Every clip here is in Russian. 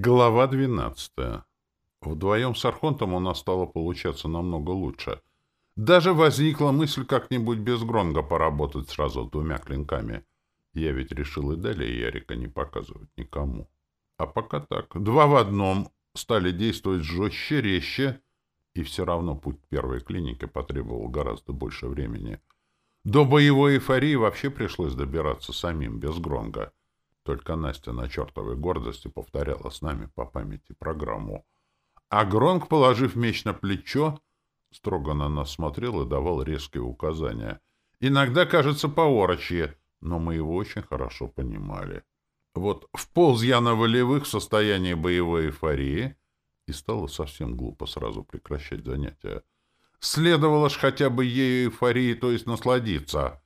Глава 12. Вдвоем с Архонтом у нас стало получаться намного лучше. Даже возникла мысль как-нибудь без Гронга поработать сразу двумя клинками. Я ведь решил и далее Ярика не показывать никому. А пока так. Два в одном стали действовать жестче, резче, и все равно путь первой клиники потребовал гораздо больше времени. До боевой эйфории вообще пришлось добираться самим, без Гронга. Только Настя на чертовой гордости повторяла с нами по памяти программу. А Гронк, положив меч на плечо, строго на нас смотрел и давал резкие указания. Иногда, кажется, поорочье, но мы его очень хорошо понимали. Вот вполз я на волевых в состоянии боевой эйфории, и стало совсем глупо сразу прекращать занятия. Следовало ж хотя бы ею эйфории, то есть насладиться.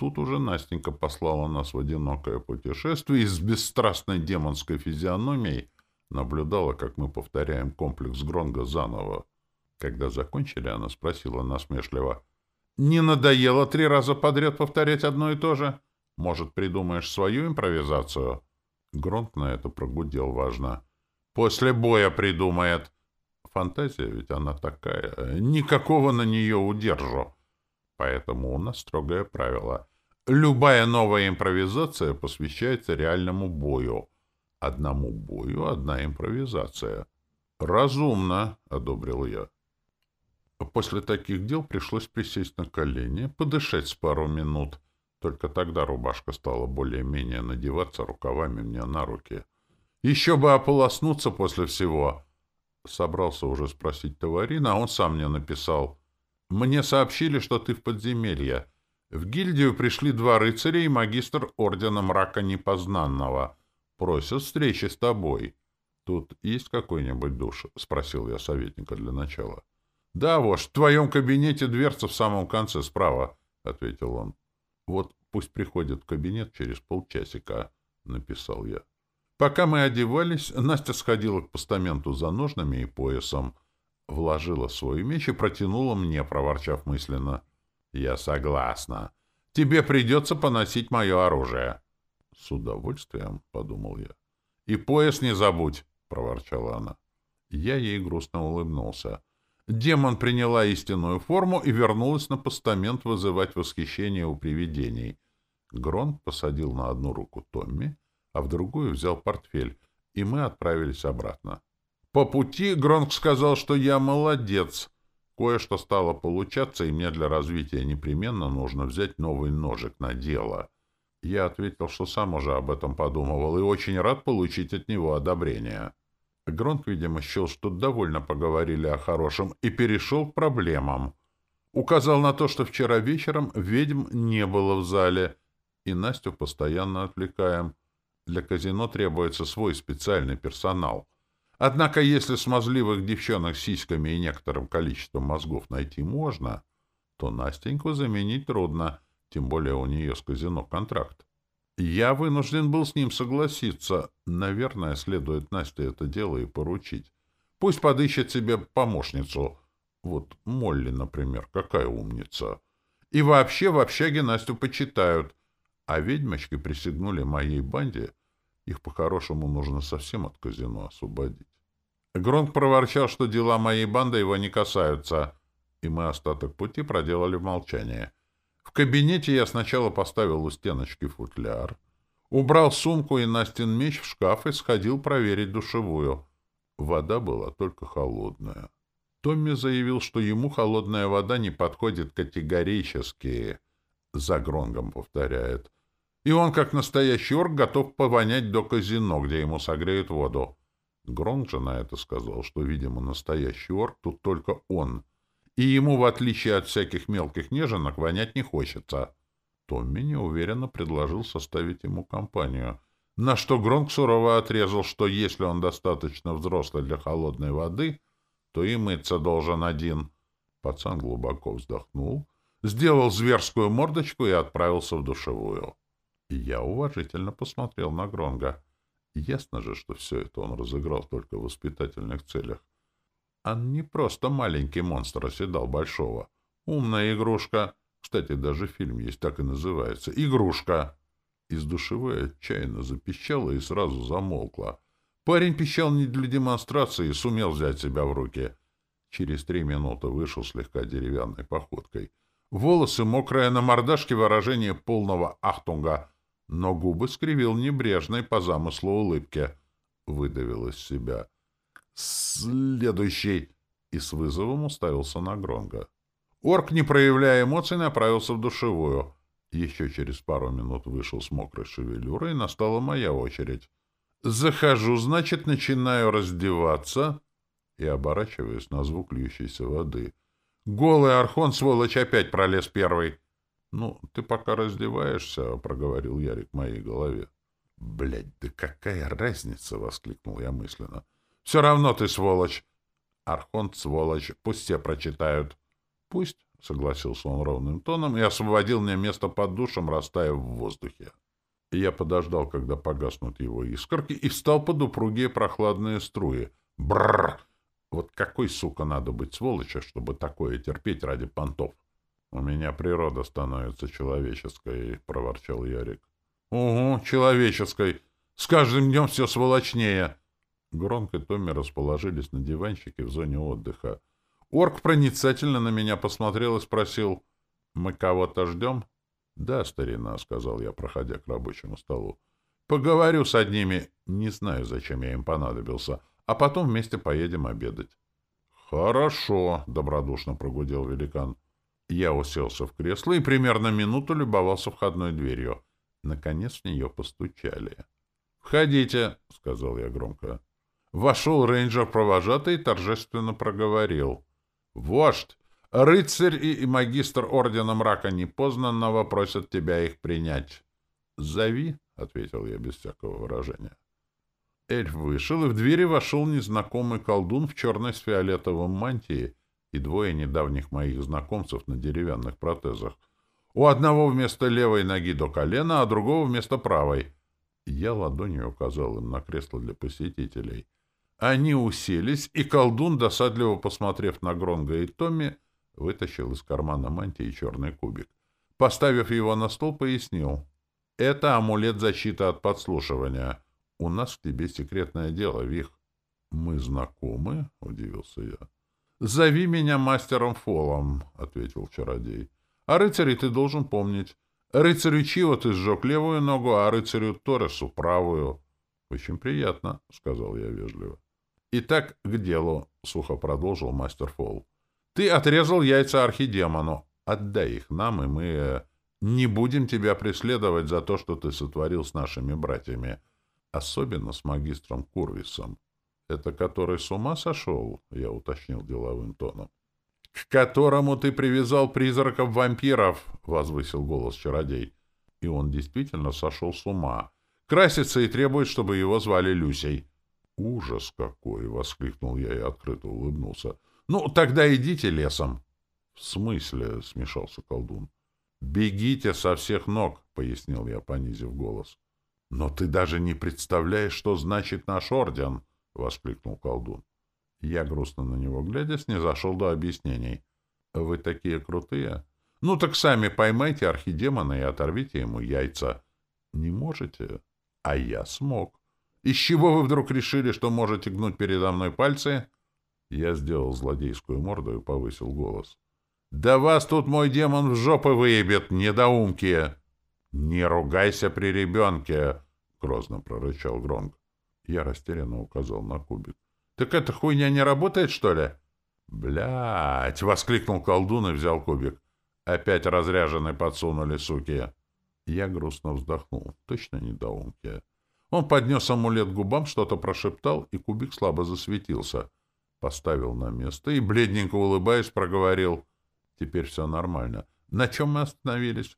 Тут уже Настенька послала нас в одинокое путешествие и с бесстрастной демонской физиономией наблюдала, как мы повторяем комплекс Гронга заново. Когда закончили, она спросила насмешливо. «Не надоело три раза подряд повторять одно и то же? Может, придумаешь свою импровизацию?» Гронг на это прогудел важно. «После боя придумает». Фантазия ведь она такая. Никакого на нее удержу. Поэтому у нас строгое правило. Любая новая импровизация посвящается реальному бою. Одному бою одна импровизация. «Разумно», — одобрил я. После таких дел пришлось присесть на колени, подышать с пару минут. Только тогда рубашка стала более-менее надеваться рукавами мне на руки. Еще бы ополоснуться после всего. Собрался уже спросить товарина, а он сам мне написал. «Мне сообщили, что ты в подземелье. В гильдию пришли два рыцаря и магистр ордена мрака непознанного. Просят встречи с тобой. Тут есть какой-нибудь душ? — спросил я советника для начала. — Да, вож, в твоем кабинете дверца в самом конце справа, — ответил он. — Вот пусть приходит в кабинет через полчасика, — написал я. Пока мы одевались, Настя сходила к постаменту за ножнами и поясом, вложила свой меч и протянула мне, проворчав мысленно — «Я согласна. Тебе придется поносить мое оружие». «С удовольствием», — подумал я. «И пояс не забудь», — проворчала она. Я ей грустно улыбнулся. Демон приняла истинную форму и вернулась на постамент вызывать восхищение у привидений. Гронк посадил на одну руку Томми, а в другую взял портфель, и мы отправились обратно. По пути Гронк сказал, что я молодец — Кое-что стало получаться, и мне для развития непременно нужно взять новый ножик на дело. Я ответил, что сам уже об этом подумывал, и очень рад получить от него одобрение. Гронк, видимо, счел, что довольно поговорили о хорошем, и перешел к проблемам. Указал на то, что вчера вечером ведьм не было в зале, и Настю постоянно отвлекаем. Для казино требуется свой специальный персонал — Однако, если смазливых девчонок с сиськами и некоторым количеством мозгов найти можно, то Настеньку заменить трудно, тем более у нее с казино контракт. Я вынужден был с ним согласиться. Наверное, следует Насте это дело и поручить. Пусть подыщет себе помощницу. Вот Молли, например, какая умница. И вообще в общаге Настю почитают. А ведьмочки присягнули моей банде. Их по-хорошему нужно совсем от казино освободить. Гронк проворчал, что дела моей банды его не касаются, и мы остаток пути проделали в молчании. В кабинете я сначала поставил у стеночки футляр, убрал сумку и Настин меч в шкаф и сходил проверить душевую. Вода была только холодная. Томми заявил, что ему холодная вода не подходит категорически. За Гронгом повторяет. И он, как настоящий орк, готов повонять до казино, где ему согреют воду. Гронг же на это сказал, что, видимо, настоящий орк тут только он, и ему, в отличие от всяких мелких неженок, вонять не хочется. Томми неуверенно предложил составить ему компанию, на что Гронг сурово отрезал, что если он достаточно взрослый для холодной воды, то и мыться должен один. Пацан глубоко вздохнул, сделал зверскую мордочку и отправился в душевую. Я уважительно посмотрел на Гронга. Ясно же, что все это он разыграл только в воспитательных целях. А не просто маленький монстр оседал большого. Умная игрушка. Кстати, даже фильм есть, так и называется. «Игрушка». Из душевой отчаянно запищала и сразу замолкла. Парень пищал не для демонстрации и сумел взять себя в руки. Через три минуты вышел слегка деревянной походкой. Волосы мокрые на мордашке выражение полного ахтунга, но губы скривил небрежной по замыслу улыбки. Выдавил из себя. «Следующий!» и с вызовом уставился на Гронга. Орк, не проявляя эмоций, направился в душевую. Еще через пару минут вышел с мокрой шевелюрой, и настала моя очередь. Захожу, значит, начинаю раздеваться и оборачиваюсь на звук льющейся воды. Голый архон, сволочь, опять пролез первый. — Ну, ты пока раздеваешься, — проговорил Ярик в моей голове. — Блядь, да какая разница! — воскликнул я мысленно. — Все равно ты сволочь! Архонт, сволочь, пусть все прочитают. — Пусть, — согласился он ровным тоном и освободил мне место под душем, растаяв в воздухе. Я подождал, когда погаснут его искорки, и встал под упругие прохладные струи. Бррр! Вот какой, сука, надо быть сволочью, чтобы такое терпеть ради понтов? — У меня природа становится человеческой, — проворчал Ярик. — Угу, человеческой. С каждым днем все сволочнее. Громко и Томми расположились на диванчике в зоне отдыха. Орк проницательно на меня посмотрел и спросил, «Мы кого-то ждем?» «Да, старина», — сказал я, проходя к рабочему столу. «Поговорю с одними. Не знаю, зачем я им понадобился. А потом вместе поедем обедать». «Хорошо», — добродушно прогудел великан. Я уселся в кресло и примерно минуту любовался входной дверью. Наконец в нее постучали. «Входите», — сказал я громко. Вошел рейнджер-провожатый и торжественно проговорил. «Вождь, рыцарь и магистр Ордена Мрака непознанного просят тебя их принять». «Зови», — ответил я без всякого выражения. Эльф вышел, и в двери вошел незнакомый колдун в черной с фиолетовом мантии и двое недавних моих знакомцев на деревянных протезах. У одного вместо левой ноги до колена, а другого вместо правой. Я ладонью указал им на кресло для посетителей — они уселись, и колдун, досадливо посмотрев на Гронга и Томми, вытащил из кармана мантии черный кубик. Поставив его на стол, пояснил. «Это амулет защиты от подслушивания. У нас к тебе секретное дело, Вих». «Мы знакомы?» — удивился я. «Зови меня мастером Фолом», — ответил чародей. «А рыцарей ты должен помнить. Рыцарю Чио ты сжег левую ногу, а рыцарю Торресу — правую». «Очень приятно», — сказал я вежливо. «Итак, к делу», — сухо продолжил мастер Фол. «Ты отрезал яйца архидемону. Отдай их нам, и мы э, не будем тебя преследовать за то, что ты сотворил с нашими братьями, особенно с магистром Курвисом. Это который с ума сошел?» — я уточнил деловым тоном. «К которому ты привязал призраков-вампиров!» — возвысил голос чародей. И он действительно сошел с ума. Красится и требует, чтобы его звали Люсей. «Ужас какой!» — воскликнул я и открыто улыбнулся. «Ну, тогда идите лесом!» «В смысле?» — смешался колдун. «Бегите со всех ног!» — пояснил я, понизив голос. «Но ты даже не представляешь, что значит наш орден!» — воскликнул колдун. Я, грустно на него глядя, снизошел до объяснений. «Вы такие крутые!» «Ну так сами поймайте архидемона и оторвите ему яйца!» «Не можете?» «А я смог!» Из чего вы вдруг решили, что можете гнуть передо мной пальцы? Я сделал злодейскую морду и повысил голос. Да вас тут мой демон в жопы выебет, недоумки! Не ругайся при ребенке! Грозно прорычал Гронг. Я растерянно указал на кубик. Так эта хуйня не работает, что ли? Блять! воскликнул колдун и взял кубик. Опять разряженный подсунули, суки. Я грустно вздохнул. Точно недоумки. Он поднес амулет к губам, что-то прошептал, и кубик слабо засветился. Поставил на место и, бледненько улыбаясь, проговорил. «Теперь все нормально. На чем мы остановились?»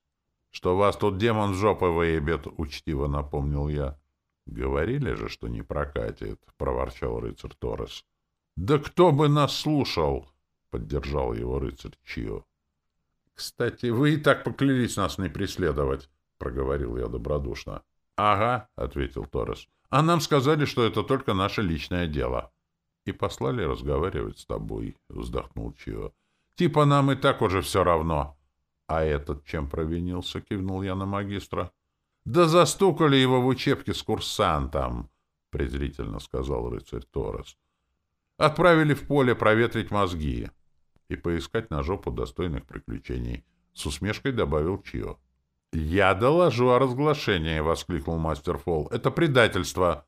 «Что вас тут демон в жопы выебет», — учтиво напомнил я. «Говорили же, что не прокатит», — проворчал рыцарь Торрес. «Да кто бы нас слушал?» — поддержал его рыцарь Чио. «Кстати, вы и так поклялись нас не преследовать», — проговорил я добродушно. «Ага», — ответил Торрес. «А нам сказали, что это только наше личное дело». «И послали разговаривать с тобой», — вздохнул Чио. «Типа нам и так уже все равно». «А этот чем провинился?» — кивнул я на магистра. «Да застукали его в учебке с курсантом». презрительно сказал рыцарь Торос. Отправили в поле проветрить мозги и поискать на жопу достойных приключений. С усмешкой добавил Чио. «Я доложу о разглашении!» — воскликнул мастер Фол. «Это предательство!»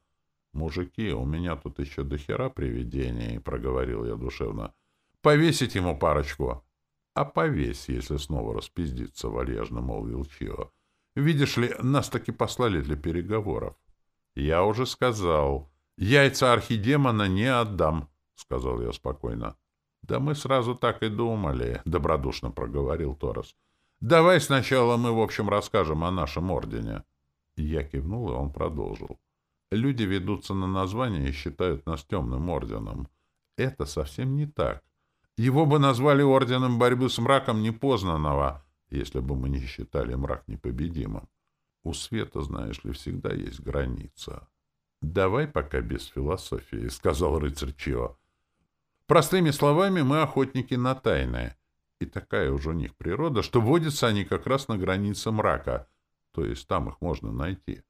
«Мужики, у меня тут еще до хера привидений», — проговорил я душевно. «Повесить ему парочку!» «А повесь, если снова распиздится», — вальяжно молвил Чио. «Видишь ли, нас таки послали для переговоров». «Я уже сказал. Яйца архидемона не отдам», — сказал я спокойно. «Да мы сразу так и думали», — добродушно проговорил Торос. «Давай сначала мы, в общем, расскажем о нашем ордене». Я кивнул, и он продолжил. «Люди ведутся на название и считают нас темным орденом. Это совсем не так. Его бы назвали орденом борьбы с мраком непознанного, если бы мы не считали мрак непобедимым. У света, знаешь ли, всегда есть граница». «Давай пока без философии», — сказал рыцарь Чио. Простыми словами, мы охотники на тайное. И такая уже у них природа, что водятся они как раз на границе мрака, то есть там их можно найти.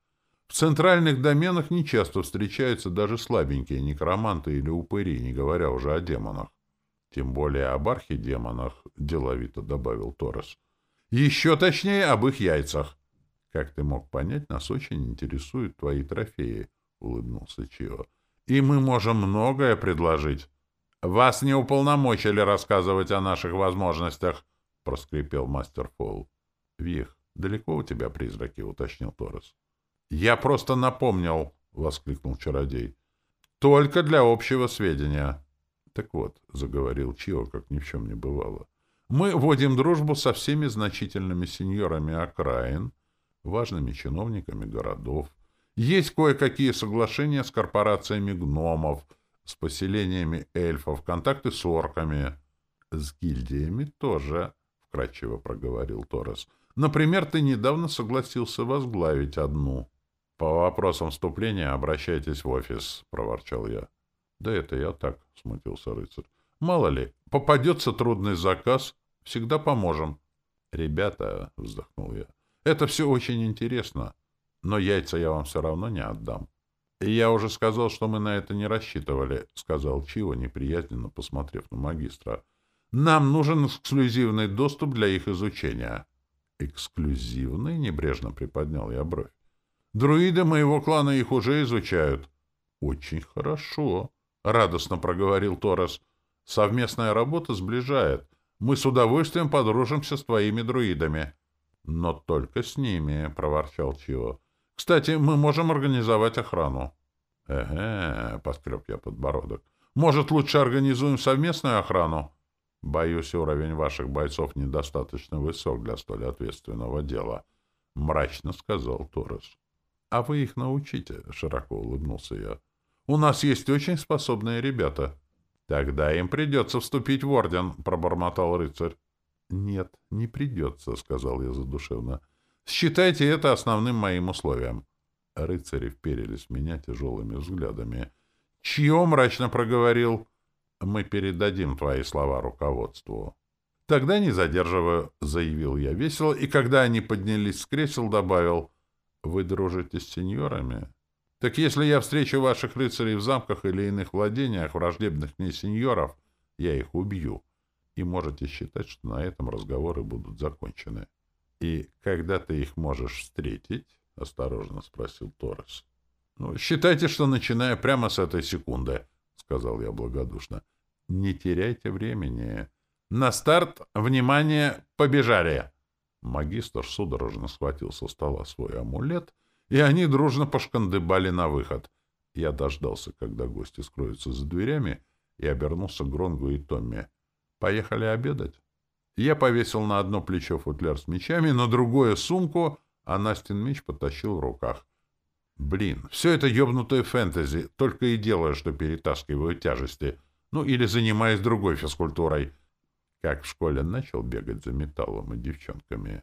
В центральных доменах нечасто встречаются даже слабенькие некроманты или упыри, не говоря уже о демонах. Тем более об архидемонах, — деловито добавил Торрес. Еще точнее, об их яйцах. Как ты мог понять, нас очень интересуют твои трофеи, — улыбнулся Чио. И мы можем многое предложить. «Вас не уполномочили рассказывать о наших возможностях», — проскрипел мастер Фолл. «Вих, далеко у тебя призраки?» — уточнил Торрес. «Я просто напомнил», — воскликнул чародей. «Только для общего сведения». «Так вот», — заговорил Чио, как ни в чем не бывало, — «мы водим дружбу со всеми значительными сеньорами окраин, важными чиновниками городов. Есть кое-какие соглашения с корпорациями гномов — с поселениями эльфов, контакты с орками. — С гильдиями тоже, — вкратчиво проговорил Торрес. — Например, ты недавно согласился возглавить одну. — По вопросам вступления обращайтесь в офис, — проворчал я. — Да это я так, — смутился рыцарь. — Мало ли, попадется трудный заказ, всегда поможем. — Ребята, — вздохнул я, — это все очень интересно, но яйца я вам все равно не отдам. «Я уже сказал, что мы на это не рассчитывали», — сказал Чио, неприязненно посмотрев на магистра. «Нам нужен эксклюзивный доступ для их изучения». «Эксклюзивный?» — небрежно приподнял я бровь. «Друиды моего клана их уже изучают». «Очень хорошо», — радостно проговорил Торрес. «Совместная работа сближает. Мы с удовольствием подружимся с твоими друидами». «Но только с ними», — проворчал Чио. — Кстати, мы можем организовать охрану. — Эге, — поскреб я подбородок. — Может, лучше организуем совместную охрану? — Боюсь, уровень ваших бойцов недостаточно высок для столь ответственного дела, — мрачно сказал Торрес. — А вы их научите, — широко улыбнулся я. — У нас есть очень способные ребята. — Тогда им придется вступить в орден, — пробормотал рыцарь. — Нет, не придется, — сказал я задушевно. — Считайте это основным моим условием. Рыцари вперились в меня тяжелыми взглядами. Чье мрачно проговорил? Мы передадим твои слова руководству. Тогда не задерживаю, заявил я весело, и когда они поднялись с кресел, добавил, вы дружите с сеньорами? Так если я встречу ваших рыцарей в замках или иных владениях, враждебных мне сеньоров, я их убью. И можете считать, что на этом разговоры будут закончены. «И когда ты их можешь встретить?» — осторожно спросил Торрес. «Ну, считайте, что начиная прямо с этой секунды», — сказал я благодушно. «Не теряйте времени. На старт, внимание, побежали!» Магистр судорожно схватил со стола свой амулет, и они дружно пошкандыбали на выход. Я дождался, когда гости скроются за дверями, и обернулся к Гронгу и Томми. «Поехали обедать?» Я повесил на одно плечо футляр с мечами, на другое — сумку, а Настин меч потащил в руках. Блин, все это ёбнутое фэнтези, только и делаю, что перетаскиваю тяжести. Ну, или занимаюсь другой физкультурой. Как в школе начал бегать за металлом и девчонками,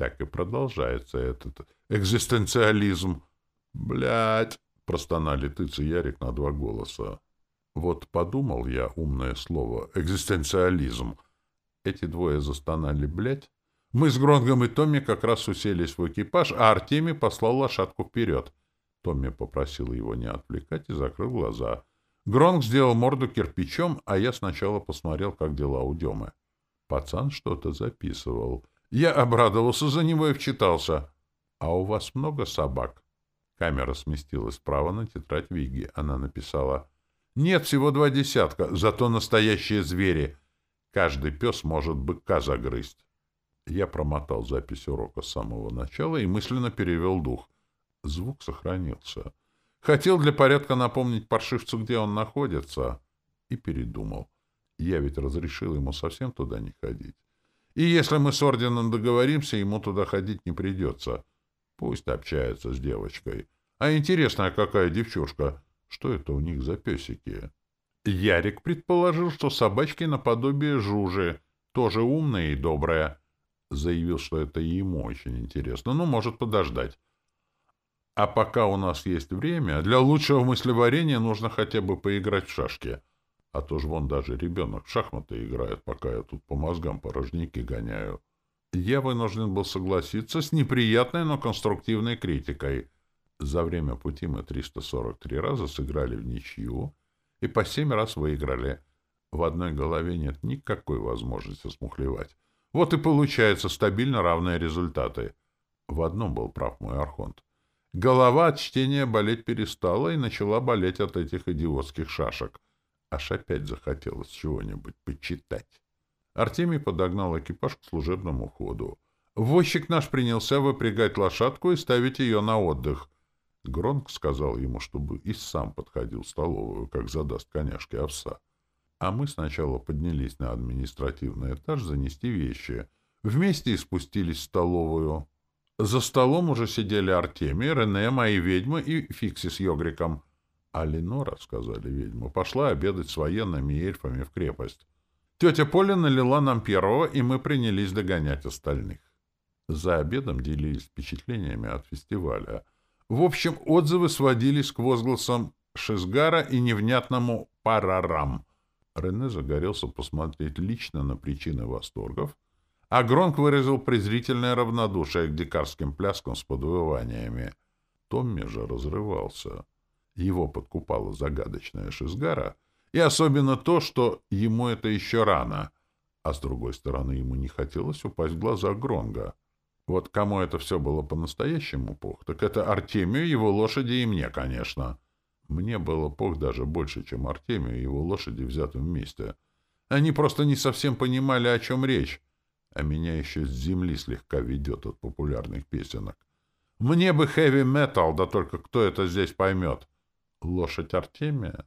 так и продолжается этот экзистенциализм. Блять, простонали тыц Ярик на два голоса. Вот подумал я умное слово «экзистенциализм», эти двое застонали, блядь. Мы с Гронгом и Томми как раз уселись в экипаж, а Артемий послал лошадку вперед. Томми попросил его не отвлекать и закрыл глаза. Гронк сделал морду кирпичом, а я сначала посмотрел, как дела у Демы. Пацан что-то записывал. Я обрадовался за него и вчитался. «А у вас много собак?» Камера сместилась справа на тетрадь Виги. Она написала «Нет, всего два десятка, зато настоящие звери. Каждый пес может быка загрызть». Я промотал запись урока с самого начала и мысленно перевел дух. Звук сохранился. Хотел для порядка напомнить паршивцу, где он находится, и передумал. Я ведь разрешил ему совсем туда не ходить. И если мы с орденом договоримся, ему туда ходить не придется. Пусть общается с девочкой. А интересно, а какая девчушка? Что это у них за песики? Ярик предположил, что собачки наподобие Жужи, тоже умная и добрая. Заявил, что это ему очень интересно, но может подождать. А пока у нас есть время, для лучшего мыслеварения нужно хотя бы поиграть в шашки. А то ж вон даже ребенок в шахматы играет, пока я тут по мозгам порожники гоняю. Я вынужден был согласиться с неприятной, но конструктивной критикой. За время пути мы 343 раза сыграли в ничью и по семь раз выиграли. В одной голове нет никакой возможности смухлевать. Вот и получается стабильно равные результаты. В одном был прав мой Архонт. Голова от чтения болеть перестала и начала болеть от этих идиотских шашек. Аж опять захотелось чего-нибудь почитать. Артемий подогнал экипаж к служебному ходу. Возчик наш принялся выпрягать лошадку и ставить ее на отдых. Гронк сказал ему, чтобы и сам подходил в столовую, как задаст коняшке овса. А мы сначала поднялись на административный этаж занести вещи. Вместе и спустились в столовую. За столом уже сидели Артемий, Рене, мои ведьмы и Фикси с Йогриком. А Ленора, — сказали ведьмы, — пошла обедать с военными эльфами в крепость. Тетя Поля налила нам первого, и мы принялись догонять остальных. За обедом делились впечатлениями от фестиваля. В общем, отзывы сводились к возгласам Шизгара и невнятному «парарам». Рене загорелся посмотреть лично на причины восторгов, а Гронк выразил презрительное равнодушие к дикарским пляскам с подвываниями. Томми же разрывался. Его подкупала загадочная Шизгара, и особенно то, что ему это еще рано, а с другой стороны ему не хотелось упасть в глаза Гронга. Вот кому это все было по-настоящему пох, так это Артемию, его лошади и мне, конечно. Мне было пох даже больше, чем Артемию и его лошади взятым вместе. Они просто не совсем понимали, о чем речь а меня еще с земли слегка ведет от популярных песенок. Мне бы хэви-метал, да только кто это здесь поймет? Лошадь Артемия?